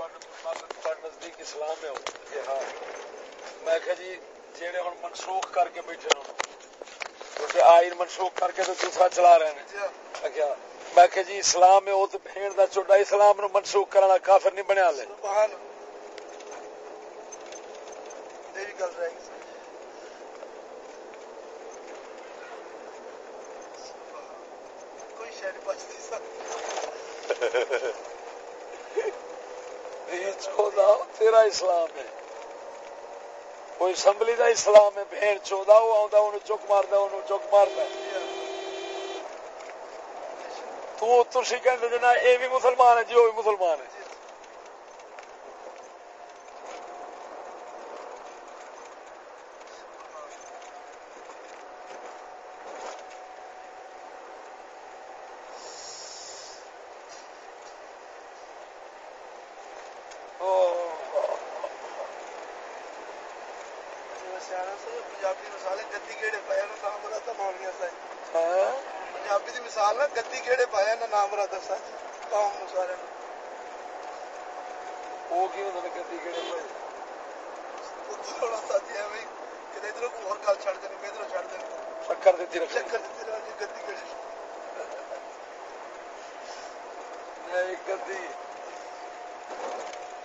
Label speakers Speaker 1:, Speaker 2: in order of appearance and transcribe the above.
Speaker 1: نزدیک اسلام ہے کہ ہاں میں کہ جی جہے ہوں منسوخ کر کے بیٹھے آئر منسوخ کر کے تو دوسرا چلا رہے ہیں کیا میں کہ جی اسلام ہے وہ تو بھیڑ کا چوڈا اسلام نو منسوخ کرنا کافر نہیں بنیا لے کوئی شہر بچ نہیں سکتا چودا تیرا اسلام ہے۔ وہ اسمبلی دا اسلام ہے بھین چودا وہ آؤں انہوں چک مارد انہوں چک مارد تو تسی کہندے جنا اے بھی مسلمان ہے جی وہ بھی مسلمان ہے۔ چکر چکر گیڑ گ